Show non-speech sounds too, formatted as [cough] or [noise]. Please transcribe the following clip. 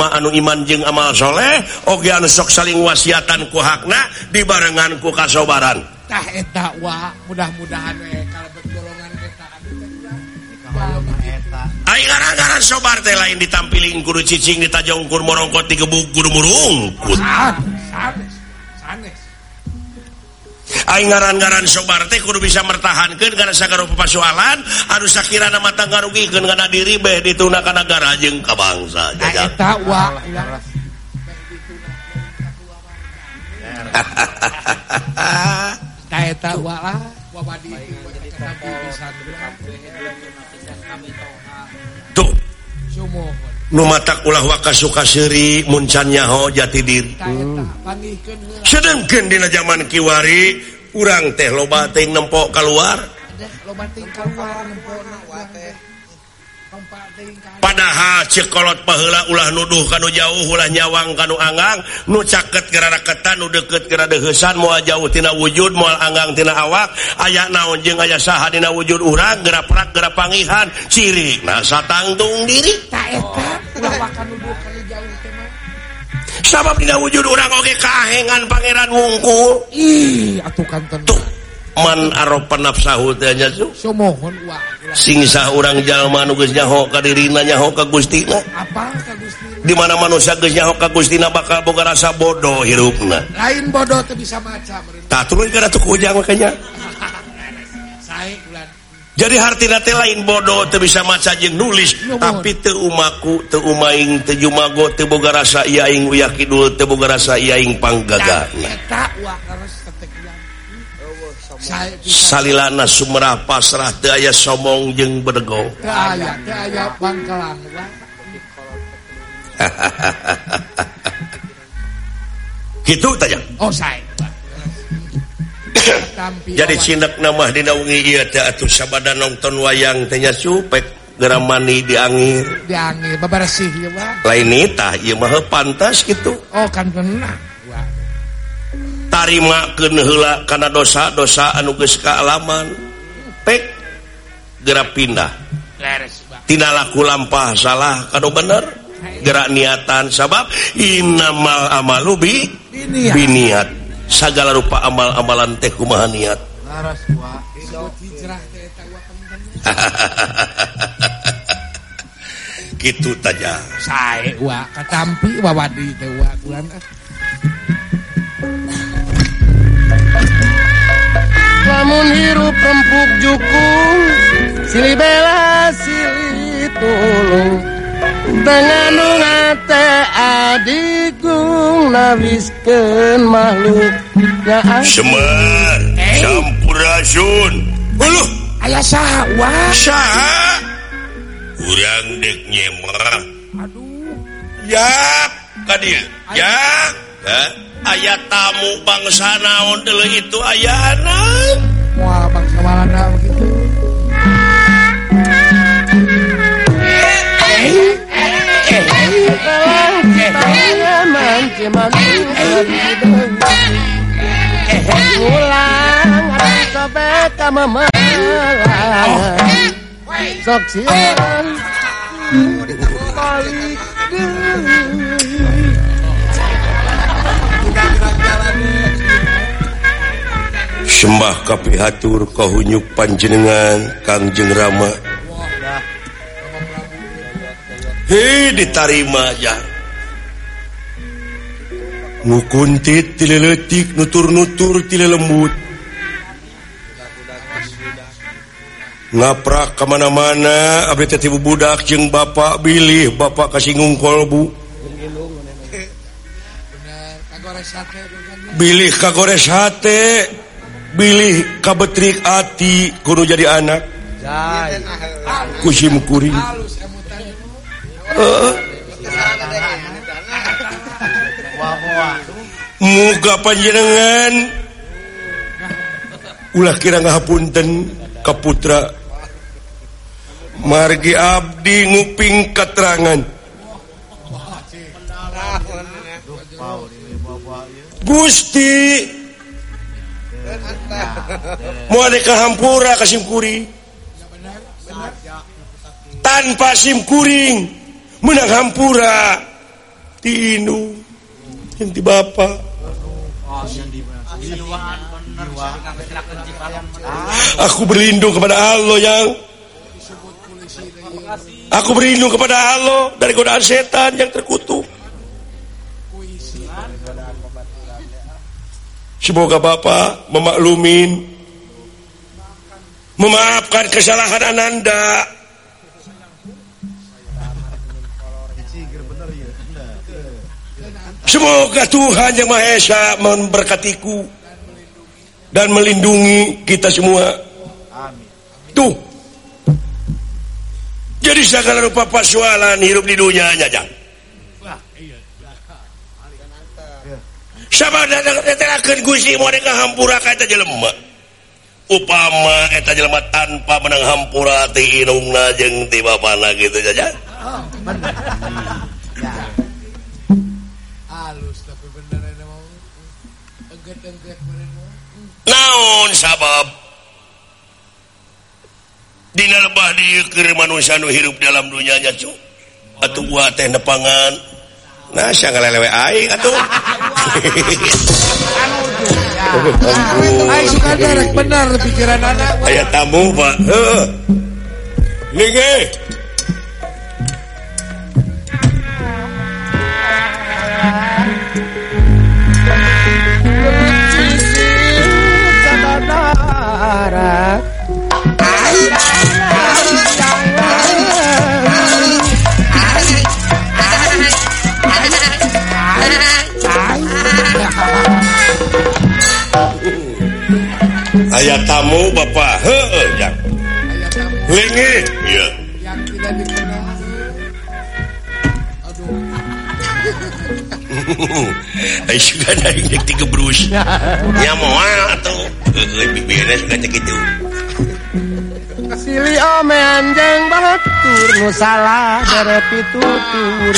ma anu iman jeung amalsholeh oge anu sok saling wasiatan ku hakna dibarengan ku kasobaran. Tah eta wa mudah-mudahan eh, we kalebet golongan eta sobar teh lain ditampiling guru cicing ditajongkur morongkot digebuk guru murungkut. ngaran-garan sobar teh kudu bisa mertahankan karena sagara pepasualan harus sakira nama tangga rugikan karena diri beh ditunakan negara jeung ka bangsa Tuh mata ulah waka sukaseri muncanyaho jati diri sedangkan di zaman Kiwari urang teh loba teng nempok keluar padahal cekolot pahela ulah nuduh kanu jauh ulah nyawang kanu Anggang nu caket geraraketan nu deket geradehesan jauh tina wujud mual Anggangtina awak ayak naon jeung aya saha dina wujud urang geraprak gera pangihan ciri nah satangtung diri. Sababdina wujud urang oge kahengan Pangeran wungkul ih atuh kanten. man nafsanya singsa orang ka Gustina dimana manusia ka Gustina bakal boga rasa bodoh hirupna. Lain bodoh bisa maca tak turun karena tuh ujang makanya [laughs] jadi hartina teh lain bodoh tuh bisa maca jeng nulis tapi teu umaku teu umaing teu jumago teu boga rasa iaing uyah kidul teu boga rasa iaing panggagana Salilana Sumerah pasrah daya somong jeung bergo. [laughs] Gitu tanya oh, [coughs] jadi cinak nama dinaungi iya teh atuh sabada nonton wayang tanya supek geramani di angin. Di angin babarasih ieu lain eta ieu mah pantas gitu. Oh kan benar tarima kehela karena dosa-dosa anuges kealaman pek gerak pindah. Tidak laku lampah salah kalau bener. Gerak niatan sabab innamal amalu bi biniat. segala rupa amal-amalan teh kumaha niat. Ah. Gitu tajam saya wa katampi wawadi teh wa lamun hirup rempuk jukung silih bela silih tulung dengan nungate adikung nawiskeun makhluk ya Semar eh? campurasun. Uluh aya saha wa saha Urang dek nyema. Aduh. Yap kadir Ya Ayat tamu bangsa naon dulu itu ayana mual bangsa Walanda begitu. Ulang sobek sama melang Sok siang Balik sembah kapihatur kahunyuk panjenengan Kangjeng Rama. He ditarima ya. Ngukuntit tileletik nutur-nutur tile lembut ngaprak kemana-mana abdi teh budak jeung bapak bilih bapak kasinggung kolbu. Bilih kagores hate. bilih kabetrik ati kudu jadi anak. Kusimkuring kuring eh. muga panjenengan. Ulah kira ngahapunten kaputra margi abdi nguping keterangan Gusti. mau ke Hampura ke Simkuri tanpa SIMkuring menang Hampura. Tinu yang di Bapak. Aku berlindung kepada Allah yang aku berlindung kepada Allah dari godaan setan yang terkutuk. Semoga bapak memaklumin memaafkan kesalahan ananda Semoga Tuhan Yang Maha Esa memberkatiku dan melindungi kita semua. Tuh. Jadi segala rupa pasualan hidup di dunia aja. sama Gusihampura jelema. upama eta jelema tanpa menang hampura ti inungna jeung ti bapana gitu saja oh, tapi naon sabab? Dina lebah dieu keur manusia nu hirup dalam dunyanya cuk atuh teh nepangan. Nah, saya nggak aing atuh. Aing suka derek benar pikiran anak. Aya tamu, Pak. Heeh. Eh, Nih, aya tamu Bapak he juga tiga ya mau atau gitu. Silih omean jeng batur nu salah dere pitutur.